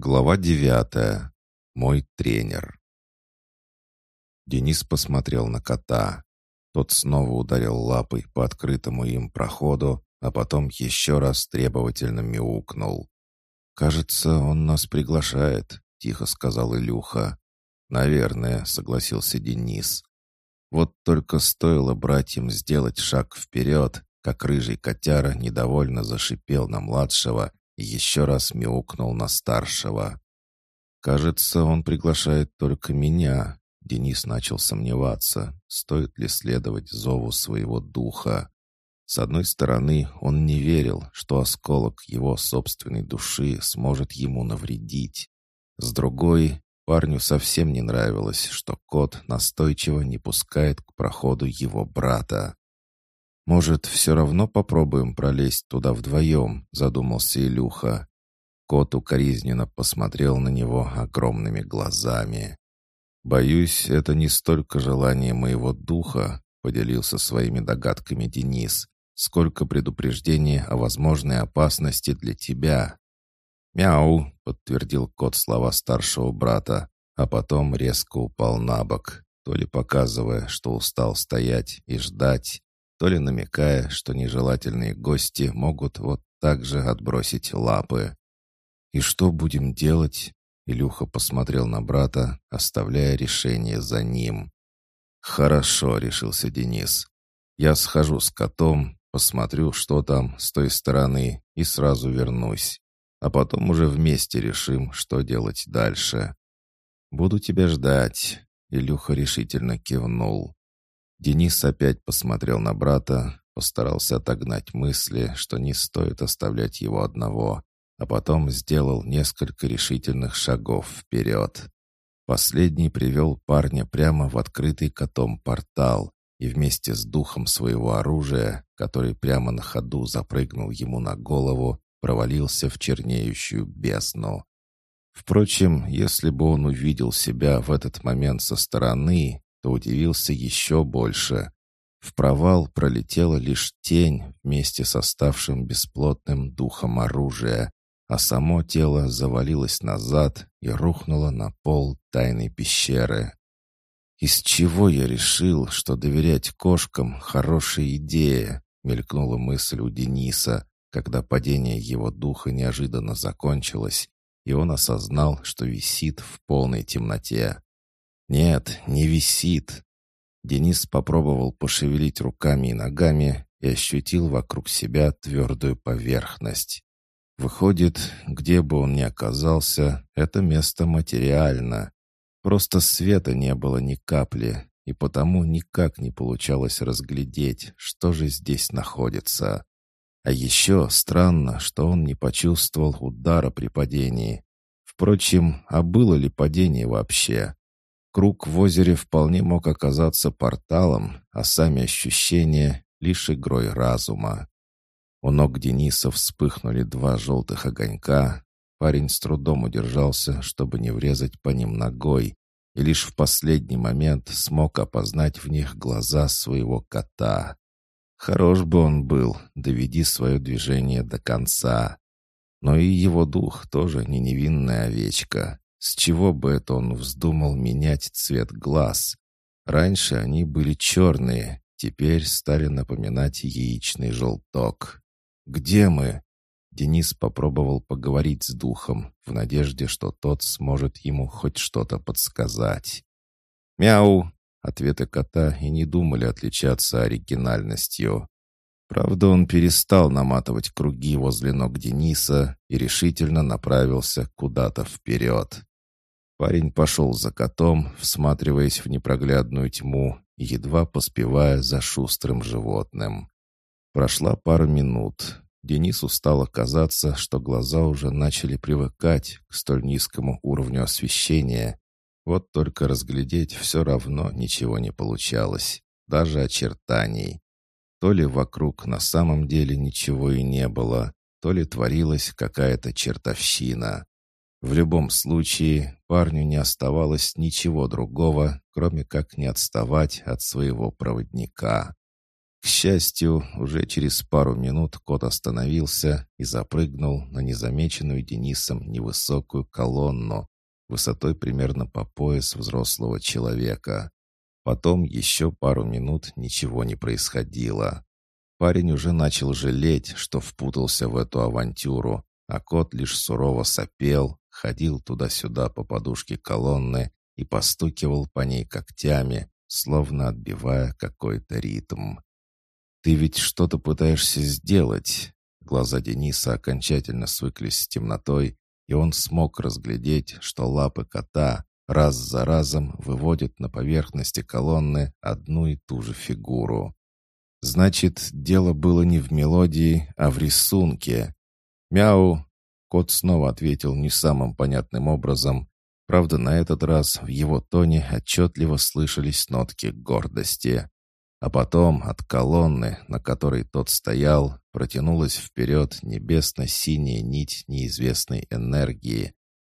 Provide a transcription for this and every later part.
Глава девятая. Мой тренер. Денис посмотрел на кота. Тот снова ударил лапой по открытому им проходу, а потом еще раз требовательно мяукнул. «Кажется, он нас приглашает», — тихо сказал Илюха. «Наверное», — согласился Денис. Вот только стоило братьям сделать шаг вперед, как рыжий котяра недовольно зашипел на младшего еще раз мяукнул на старшего. «Кажется, он приглашает только меня», — Денис начал сомневаться, стоит ли следовать зову своего духа. С одной стороны, он не верил, что осколок его собственной души сможет ему навредить. С другой, парню совсем не нравилось, что кот настойчиво не пускает к проходу его брата. «Может, все равно попробуем пролезть туда вдвоем?» — задумался Илюха. Кот укоризненно посмотрел на него огромными глазами. «Боюсь, это не столько желание моего духа», — поделился своими догадками Денис, «сколько предупреждение о возможной опасности для тебя». «Мяу», — подтвердил кот слова старшего брата, а потом резко упал на бок, то ли показывая, что устал стоять и ждать, то ли намекая, что нежелательные гости могут вот так же отбросить лапы. «И что будем делать?» Илюха посмотрел на брата, оставляя решение за ним. «Хорошо», — решился Денис. «Я схожу с котом, посмотрю, что там с той стороны, и сразу вернусь. А потом уже вместе решим, что делать дальше». «Буду тебя ждать», — Илюха решительно кивнул. Денис опять посмотрел на брата, постарался отогнать мысли, что не стоит оставлять его одного, а потом сделал несколько решительных шагов вперед. Последний привел парня прямо в открытый котом портал и вместе с духом своего оружия, который прямо на ходу запрыгнул ему на голову, провалился в чернеющую бездну. Впрочем, если бы он увидел себя в этот момент со стороны, то удивился еще больше. В провал пролетела лишь тень вместе с оставшим бесплотным духом оружия, а само тело завалилось назад и рухнуло на пол тайной пещеры. «Из чего я решил, что доверять кошкам — хорошая идея?» — мелькнула мысль у Дениса, когда падение его духа неожиданно закончилось, и он осознал, что висит в полной темноте. Нет, не висит. Денис попробовал пошевелить руками и ногами и ощутил вокруг себя твердую поверхность. Выходит, где бы он ни оказался, это место материально. Просто света не было ни капли, и потому никак не получалось разглядеть, что же здесь находится. А еще странно, что он не почувствовал удара при падении. Впрочем, а было ли падение вообще? Круг в озере вполне мог оказаться порталом, а сами ощущения — лишь игрой разума. У ног Дениса вспыхнули два желтых огонька. Парень с трудом удержался, чтобы не врезать по ним ногой, и лишь в последний момент смог опознать в них глаза своего кота. Хорош бы он был, доведи свое движение до конца. Но и его дух тоже не невинная овечка. С чего бы это он вздумал менять цвет глаз? Раньше они были черные, теперь стали напоминать яичный желток. «Где мы?» Денис попробовал поговорить с духом, в надежде, что тот сможет ему хоть что-то подсказать. «Мяу!» Ответы кота и не думали отличаться оригинальностью. Правда, он перестал наматывать круги возле ног Дениса и решительно направился куда-то вперед. Парень пошел за котом, всматриваясь в непроглядную тьму, едва поспевая за шустрым животным. Прошла пара минут. Денису стало казаться, что глаза уже начали привыкать к столь низкому уровню освещения. Вот только разглядеть все равно ничего не получалось, даже очертаний. То ли вокруг на самом деле ничего и не было, то ли творилась какая-то чертовщина. В любом случае, парню не оставалось ничего другого, кроме как не отставать от своего проводника. К счастью, уже через пару минут кот остановился и запрыгнул на незамеченную Денисом невысокую колонну, высотой примерно по пояс взрослого человека. Потом еще пару минут ничего не происходило. Парень уже начал жалеть, что впутался в эту авантюру, а кот лишь сурово сопел, ходил туда-сюда по подушке колонны и постукивал по ней когтями, словно отбивая какой-то ритм. «Ты ведь что-то пытаешься сделать?» Глаза Дениса окончательно свыклись с темнотой, и он смог разглядеть, что лапы кота раз за разом выводят на поверхности колонны одну и ту же фигуру. Значит, дело было не в мелодии, а в рисунке. «Мяу!» Кот снова ответил не самым понятным образом. Правда, на этот раз в его тоне отчетливо слышались нотки гордости. А потом от колонны, на которой тот стоял, протянулась вперед небесно-синяя нить неизвестной энергии,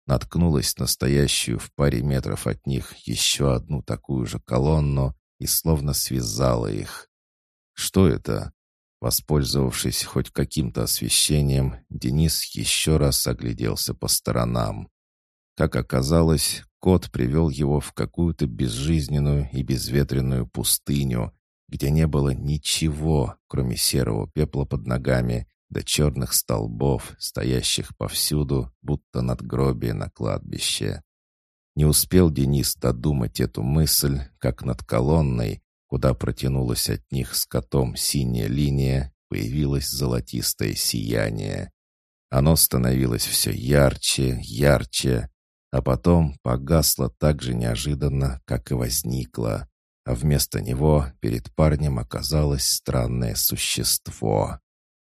наткнулась на стоящую в паре метров от них еще одну такую же колонну и словно связала их. Что это? Воспользовавшись хоть каким-то освещением, Денис еще раз огляделся по сторонам. Как оказалось, кот привел его в какую-то безжизненную и безветренную пустыню, где не было ничего, кроме серого пепла под ногами до черных столбов, стоящих повсюду, будто надгробие на кладбище. Не успел Денис додумать эту мысль, как над колонной, куда протянулась от них с котом синяя линия, появилось золотистое сияние. Оно становилось все ярче, ярче, а потом погасло так же неожиданно, как и возникло а вместо него перед парнем оказалось странное существо.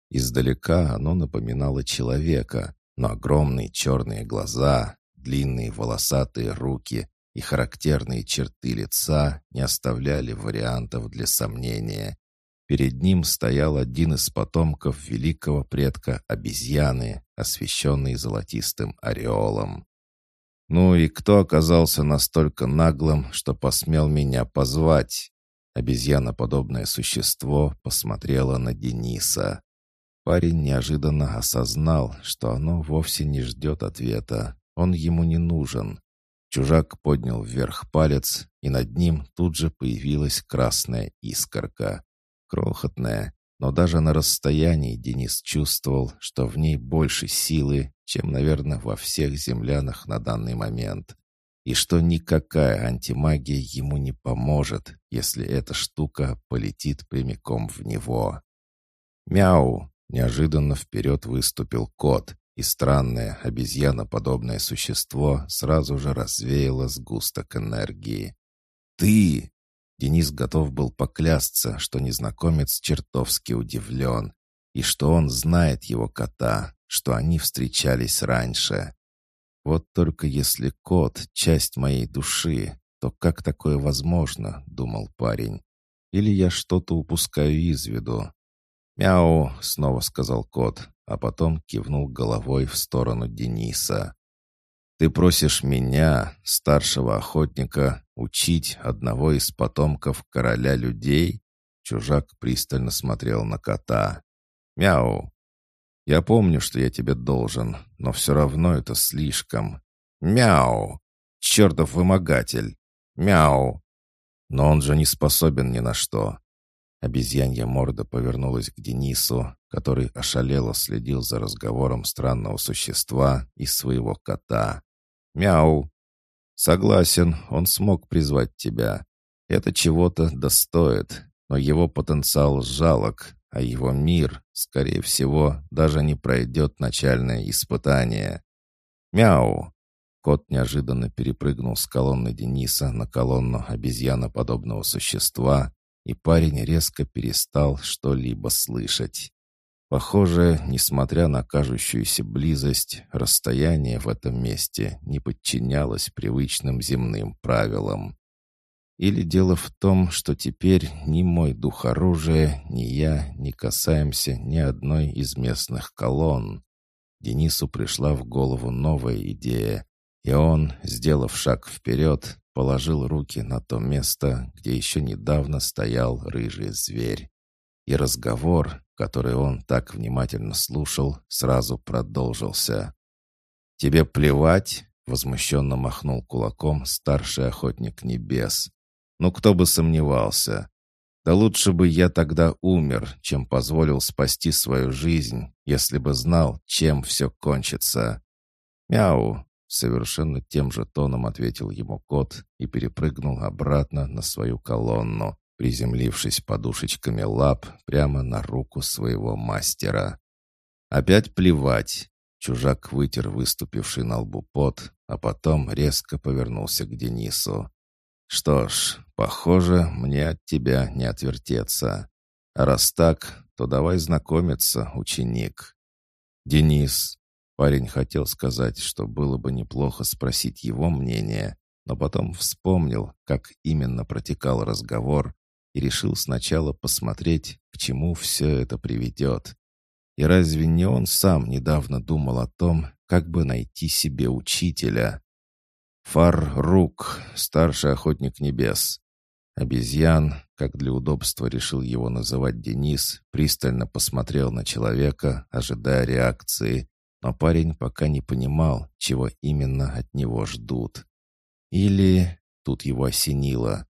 Издалека оно напоминало человека, но огромные черные глаза, длинные волосатые руки и характерные черты лица не оставляли вариантов для сомнения. Перед ним стоял один из потомков великого предка обезьяны, освещенный золотистым ореолом. «Ну и кто оказался настолько наглым, что посмел меня позвать?» Обезьяноподобное существо посмотрело на Дениса. Парень неожиданно осознал, что оно вовсе не ждет ответа. Он ему не нужен. Чужак поднял вверх палец, и над ним тут же появилась красная искорка. Крохотная, но даже на расстоянии Денис чувствовал, что в ней больше силы, чем, наверное, во всех землянах на данный момент. И что никакая антимагия ему не поможет, если эта штука полетит прямиком в него. «Мяу!» — неожиданно вперед выступил кот, и странное обезьяноподобное существо сразу же развеяло сгусток энергии. «Ты!» Денис готов был поклясться, что незнакомец чертовски удивлен, и что он знает его кота, что они встречались раньше. Вот только если кот — часть моей души, то как такое возможно, — думал парень. Или я что-то упускаю из виду. «Мяу!» — снова сказал кот, а потом кивнул головой в сторону Дениса. Ты просишь меня, старшего охотника, учить одного из потомков короля людей?» Чужак пристально смотрел на кота. «Мяу! Я помню, что я тебе должен, но все равно это слишком. Мяу! Чертов вымогатель! Мяу! Но он же не способен ни на что!» Обезьянья морда повернулась к Денису, который ошалело следил за разговором странного существа и своего кота. «Мяу!» «Согласен, он смог призвать тебя. Это чего-то достоит, но его потенциал жалок, а его мир, скорее всего, даже не пройдет начальное испытание. Мяу!» Кот неожиданно перепрыгнул с колонны Дениса на колонну обезьяноподобного существа, и парень резко перестал что-либо слышать. Похоже, несмотря на кажущуюся близость, расстояние в этом месте не подчинялось привычным земным правилам. Или дело в том, что теперь ни мой дух оружия, ни я не касаемся ни одной из местных колонн. Денису пришла в голову новая идея, и он, сделав шаг вперед, положил руки на то место, где еще недавно стоял рыжий зверь. И разговор, который он так внимательно слушал, сразу продолжился. «Тебе плевать?» — возмущенно махнул кулаком старший охотник небес. «Ну кто бы сомневался. Да лучше бы я тогда умер, чем позволил спасти свою жизнь, если бы знал, чем все кончится». «Мяу!» — совершенно тем же тоном ответил ему кот и перепрыгнул обратно на свою колонну, приземлившись подушечками лап прямо на руку своего мастера. «Опять плевать!» Чужак вытер выступивший на лбу пот, а потом резко повернулся к Денису. «Что ж, похоже, мне от тебя не отвертеться. А раз так, то давай знакомиться, ученик». «Денис». Парень хотел сказать, что было бы неплохо спросить его мнение, но потом вспомнил, как именно протекал разговор, и решил сначала посмотреть, к чему все это приведет. И разве не он сам недавно думал о том, как бы найти себе учителя? Фар-Рук, старший охотник небес. Обезьян, как для удобства решил его называть Денис, пристально посмотрел на человека, ожидая реакции, но парень пока не понимал, чего именно от него ждут. Или, тут его осенило,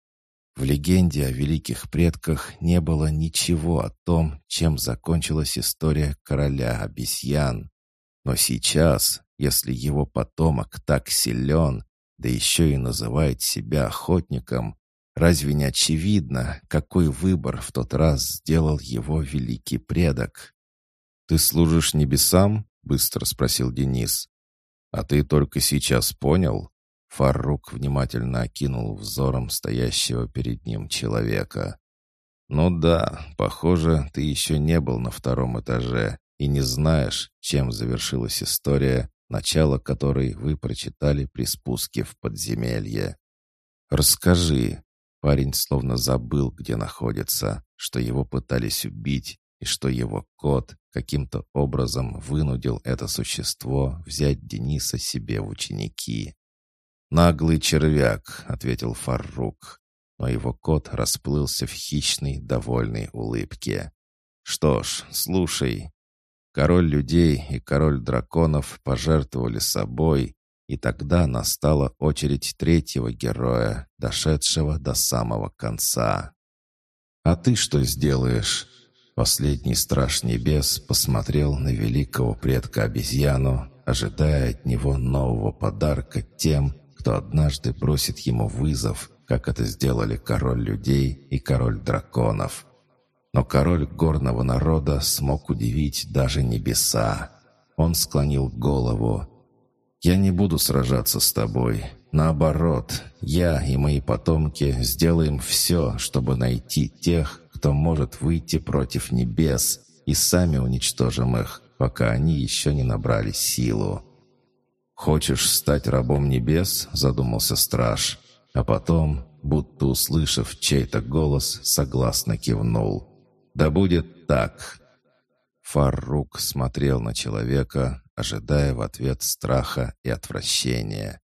в легенде о великих предках не было ничего о том, чем закончилась история короля обезьян. Но сейчас, если его потомок так силен, да еще и называет себя охотником, разве не очевидно, какой выбор в тот раз сделал его великий предок? «Ты служишь небесам?» — быстро спросил Денис. «А ты только сейчас понял?» Фарук внимательно окинул взором стоящего перед ним человека. «Ну да, похоже, ты еще не был на втором этаже и не знаешь, чем завершилась история, начало которой вы прочитали при спуске в подземелье. Расскажи». Парень словно забыл, где находится, что его пытались убить, и что его кот каким-то образом вынудил это существо взять Дениса себе в ученики. «Наглый червяк», — ответил Фаррук, но его кот расплылся в хищной, довольной улыбке. «Что ж, слушай. Король людей и король драконов пожертвовали собой, и тогда настала очередь третьего героя, дошедшего до самого конца. «А ты что сделаешь?» Последний страж небес посмотрел на великого предка обезьяну, ожидая от него нового подарка тем, кто однажды бросит ему вызов, как это сделали король людей и король драконов. Но король горного народа смог удивить даже небеса. Он склонил голову. «Я не буду сражаться с тобой. Наоборот, я и мои потомки сделаем все, чтобы найти тех, кто может выйти против небес, и сами уничтожим их, пока они еще не набрали силу». «Хочешь стать рабом небес?» — задумался страж. А потом, будто услышав чей-то голос, согласно кивнул. «Да будет так!» Фаррук смотрел на человека, ожидая в ответ страха и отвращения.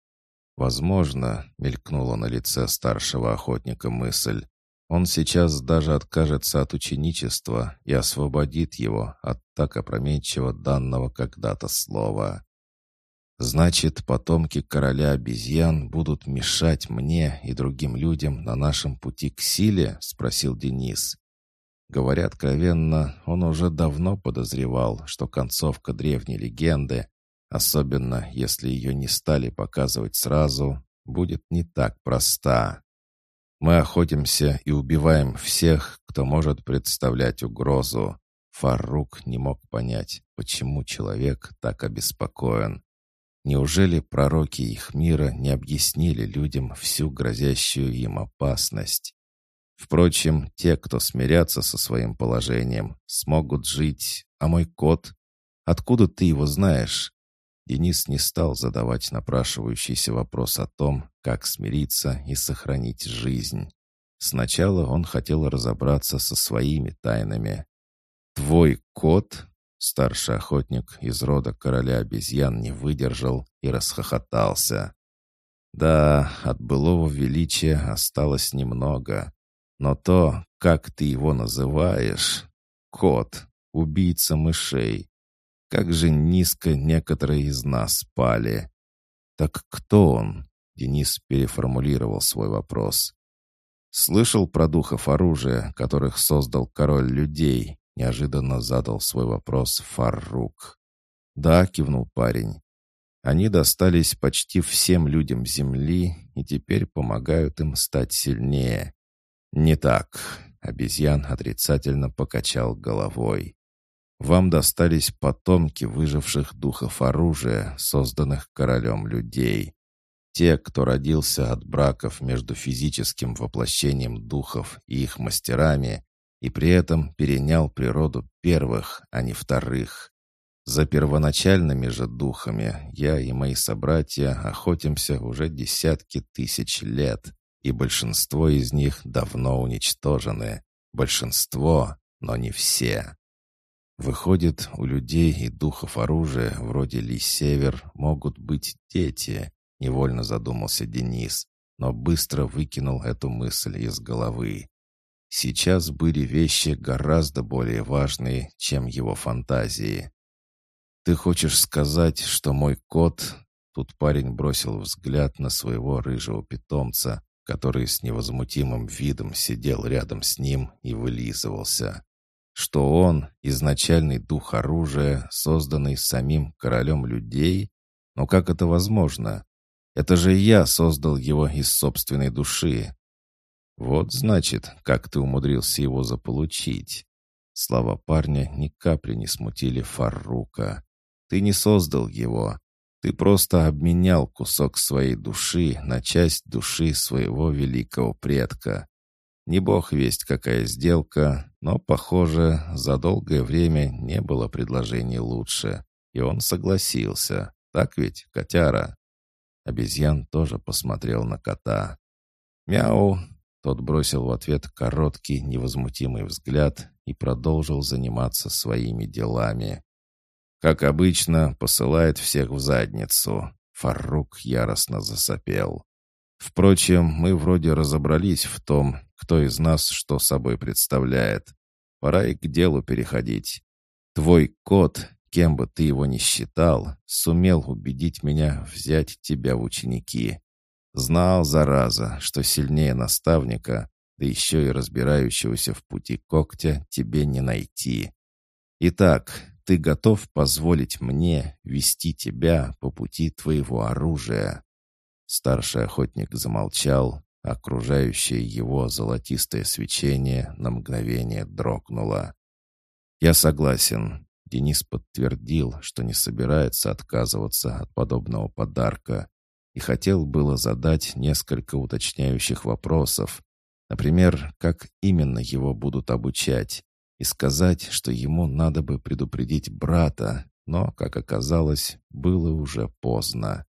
Возможно, мелькнула на лице старшего охотника мысль, он сейчас даже откажется от ученичества и освободит его от так опрометчиво данного когда-то слова. Значит, потомки короля обезьян будут мешать мне и другим людям на нашем пути к силе?» — спросил Денис. Говоря откровенно, он уже давно подозревал, что концовка древней легенды, особенно если ее не стали показывать сразу, будет не так проста. Мы охотимся и убиваем всех, кто может представлять угрозу. Фарук не мог понять, почему человек так обеспокоен. Неужели пророки их мира не объяснили людям всю грозящую им опасность? Впрочем, те, кто смирятся со своим положением, смогут жить. А мой кот? Откуда ты его знаешь? Денис не стал задавать напрашивающийся вопрос о том, как смириться и сохранить жизнь. Сначала он хотел разобраться со своими тайнами. «Твой кот?» Старший охотник из рода короля обезьян не выдержал и расхохотался. Да, от былого величия осталось немного. Но то, как ты его называешь, кот, убийца мышей. Как же низко некоторые из нас спали. Так кто он? Денис переформулировал свой вопрос. «Слышал про духов оружия, которых создал король людей?» Неожиданно задал свой вопрос Фаррук. «Да», — кивнул парень. «Они достались почти всем людям Земли и теперь помогают им стать сильнее». «Не так», — обезьян отрицательно покачал головой. «Вам достались потомки выживших духов оружия, созданных королем людей. Те, кто родился от браков между физическим воплощением духов и их мастерами, и при этом перенял природу первых, а не вторых. За первоначальными же духами я и мои собратья охотимся уже десятки тысяч лет, и большинство из них давно уничтожены. Большинство, но не все. Выходит, у людей и духов оружия, вроде Ли Север, могут быть дети, Невольно задумался Денис, но быстро выкинул эту мысль из головы. Сейчас были вещи гораздо более важные, чем его фантазии. «Ты хочешь сказать, что мой кот...» Тут парень бросил взгляд на своего рыжего питомца, который с невозмутимым видом сидел рядом с ним и вылизывался. Что он — изначальный дух оружия, созданный самим королем людей? Но как это возможно? Это же я создал его из собственной души. Вот значит, как ты умудрился его заполучить. Слова парня ни капли не смутили Фаррука. Ты не создал его. Ты просто обменял кусок своей души на часть души своего великого предка. Не бог весть какая сделка, но, похоже, за долгое время не было предложений лучше. И он согласился. Так ведь, котяра? Обезьян тоже посмотрел на кота. «Мяу!» Тот бросил в ответ короткий, невозмутимый взгляд и продолжил заниматься своими делами. Как обычно, посылает всех в задницу. Фарук яростно засопел. Впрочем, мы вроде разобрались в том, кто из нас что собой представляет. Пора и к делу переходить. Твой кот кем бы ты его ни считал, сумел убедить меня взять тебя в ученики. Знал, зараза, что сильнее наставника, да еще и разбирающегося в пути когтя, тебе не найти. Итак, ты готов позволить мне вести тебя по пути твоего оружия?» Старший охотник замолчал, окружающее его золотистое свечение на мгновение дрогнуло. «Я согласен. Денис подтвердил, что не собирается отказываться от подобного подарка и хотел было задать несколько уточняющих вопросов. Например, как именно его будут обучать, и сказать, что ему надо бы предупредить брата, но, как оказалось, было уже поздно.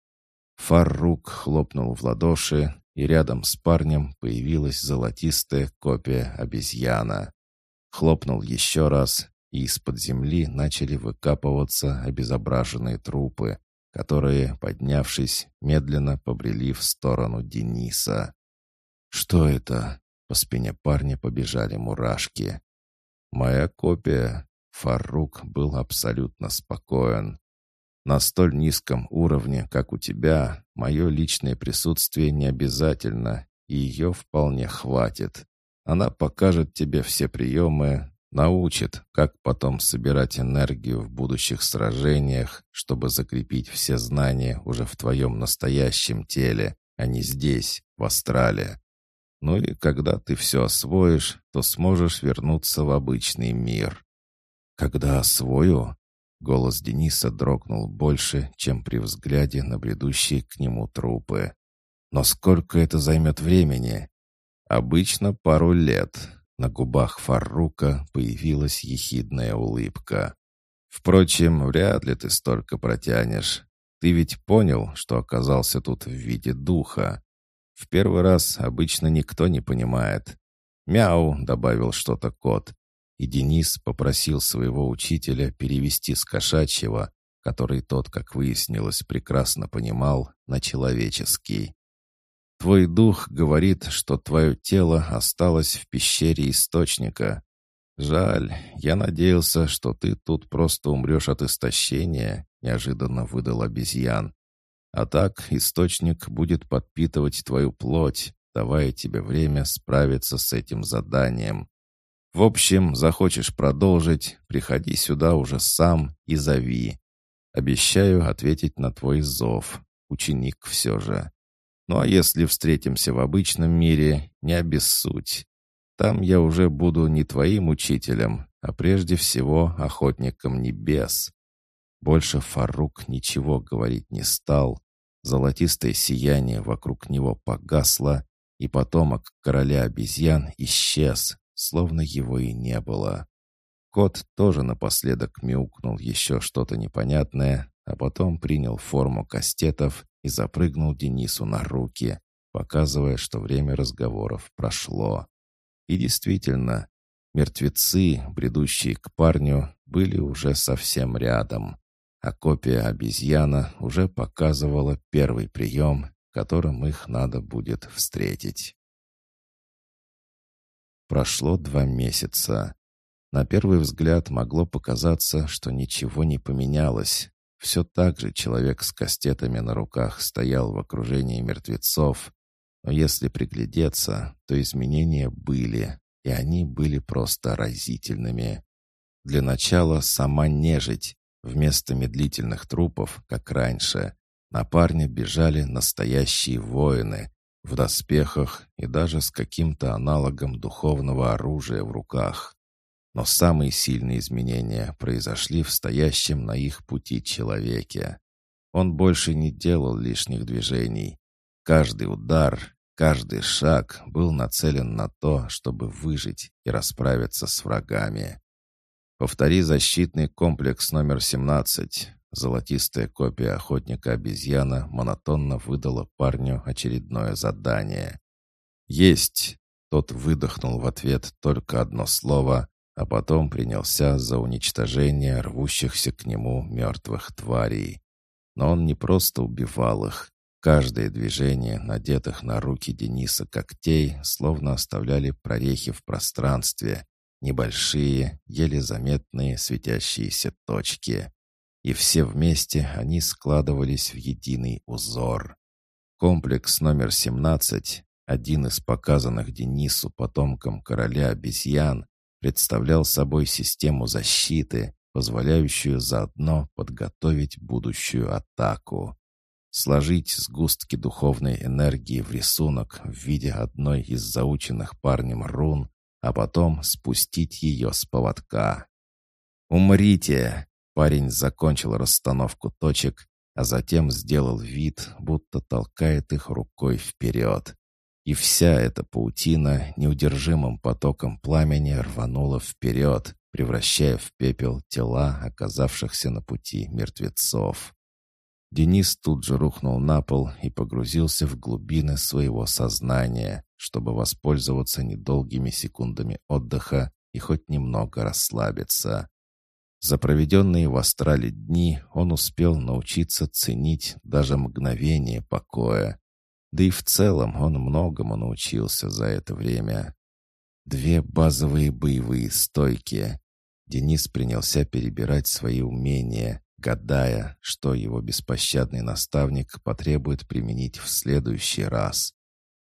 Фаррук хлопнул в ладоши, и рядом с парнем появилась золотистая копия обезьяна. Хлопнул еще раз, и из-под земли начали выкапываться обезображенные трупы, которые, поднявшись, медленно побрели в сторону Дениса. «Что это?» — по спине парня побежали мурашки. «Моя копия». Фарук был абсолютно спокоен. «На столь низком уровне, как у тебя, мое личное присутствие не обязательно, и ее вполне хватит. Она покажет тебе все приемы, Научит, как потом собирать энергию в будущих сражениях, чтобы закрепить все знания уже в твоем настоящем теле, а не здесь, в Астрале. Ну и когда ты все освоишь, то сможешь вернуться в обычный мир. Когда освою? Голос Дениса дрогнул больше, чем при взгляде на бредущие к нему трупы. Но сколько это займет времени? Обычно пару лет, на губах Фаррука появилась ехидная улыбка. «Впрочем, вряд ли ты столько протянешь. Ты ведь понял, что оказался тут в виде духа. В первый раз обычно никто не понимает. «Мяу!» — добавил что-то кот. И Денис попросил своего учителя перевести с кошачьего, который тот, как выяснилось, прекрасно понимал, на человеческий. Твой дух говорит, что твое тело осталось в пещере источника. «Жаль, я надеялся, что ты тут просто умрешь от истощения», — неожиданно выдал обезьян. «А так источник будет подпитывать твою плоть, давая тебе время справиться с этим заданием. В общем, захочешь продолжить, приходи сюда уже сам и зови. Обещаю ответить на твой зов, ученик все же. Ну а если встретимся в обычном мире, не обессудь. Там я уже буду не твоим учителем, а прежде всего охотником небес. Больше Фарук ничего говорить не стал. Золотистое сияние вокруг него погасло, и потомок короля обезьян исчез, словно его и не было. Кот тоже напоследок мяукнул еще что-то непонятное, а потом принял форму кастетов и запрыгнул Денису на руки, показывая, что время разговоров прошло. И действительно, мертвецы, бредущие к парню, были уже совсем рядом, а копия обезьяна уже показывала первый прием, которым их надо будет встретить. Прошло два месяца. На первый взгляд могло показаться, что ничего не поменялось. Все так же человек с кастетами на руках стоял в окружении мертвецов, но если приглядеться, то изменения были, и они были просто разительными. Для начала сама нежить. Вместо медлительных трупов, как раньше, на парня бежали настоящие воины, в доспехах и даже с каким-то аналогом духовного оружия в руках. Но самые сильные изменения произошли в стоящем на их пути человеке. Он больше не делал лишних движений. Каждый удар, каждый шаг был нацелен на то, чтобы выжить и расправиться с врагами. «Повтори защитный комплекс номер 17». Золотистая копия охотника-обезьяна монотонно выдала парню очередное задание. «Есть!» Тот выдохнул в ответ только одно слово, а потом принялся за уничтожение рвущихся к нему мертвых тварей. Но он не просто убивал их. Каждое движение, надетых на руки Дениса когтей, словно оставляли прорехи в пространстве, небольшие, еле заметные светящиеся точки. И все вместе они складывались в единый узор. Комплекс номер 17, один из показанных Денису потомкам короля обезьян, представлял собой систему защиты, позволяющую заодно подготовить будущую атаку. Сложить сгустки духовной энергии в рисунок в виде одной из заученных парнем рун, а потом спустить ее с поводка. «Умрите!» Парень закончил расстановку точек, а затем сделал вид, будто толкает их рукой вперед. И вся эта паутина неудержимым потоком пламени рванула вперед, превращая в пепел тела оказавшихся на пути мертвецов. Денис тут же рухнул на пол и погрузился в глубины своего сознания, чтобы воспользоваться недолгими секундами отдыха и хоть немного расслабиться. За проведенные в астрале дни он успел научиться ценить даже мгновение покоя, да и в целом он многому научился за это время. Две базовые боевые стойки. Денис принялся перебирать свои умения, гадая, что его беспощадный наставник потребует применить в следующий раз.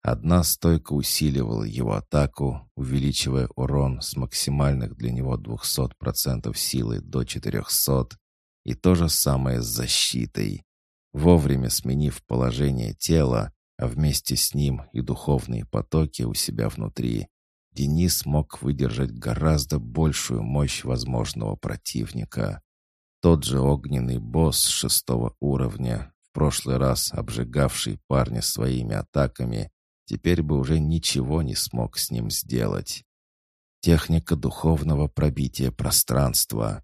Одна стойка усиливала его атаку, увеличивая урон с максимальных для него 200% силы до 400, и то же самое с защитой. Вовремя сменив положение тела, а вместе с ним и духовные потоки у себя внутри, Денис мог выдержать гораздо большую мощь возможного противника. Тот же огненный босс шестого уровня, в прошлый раз обжигавший парня своими атаками, теперь бы уже ничего не смог с ним сделать. Техника духовного пробития пространства.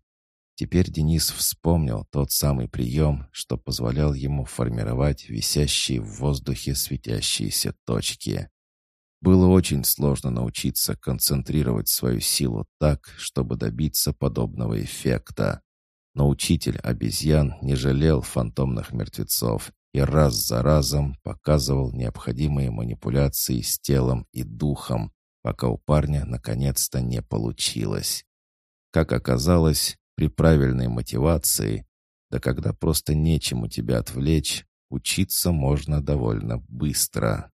Теперь Денис вспомнил тот самый прием, что позволял ему формировать висящие в воздухе светящиеся точки. Было очень сложно научиться концентрировать свою силу так, чтобы добиться подобного эффекта. Но учитель обезьян не жалел фантомных мертвецов и раз за разом показывал необходимые манипуляции с телом и духом, пока у парня наконец-то не получилось. Как оказалось, при правильной мотивации, да когда просто нечему тебя отвлечь, учиться можно довольно быстро.